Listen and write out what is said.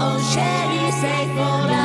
Oh, Shelly, safe for life.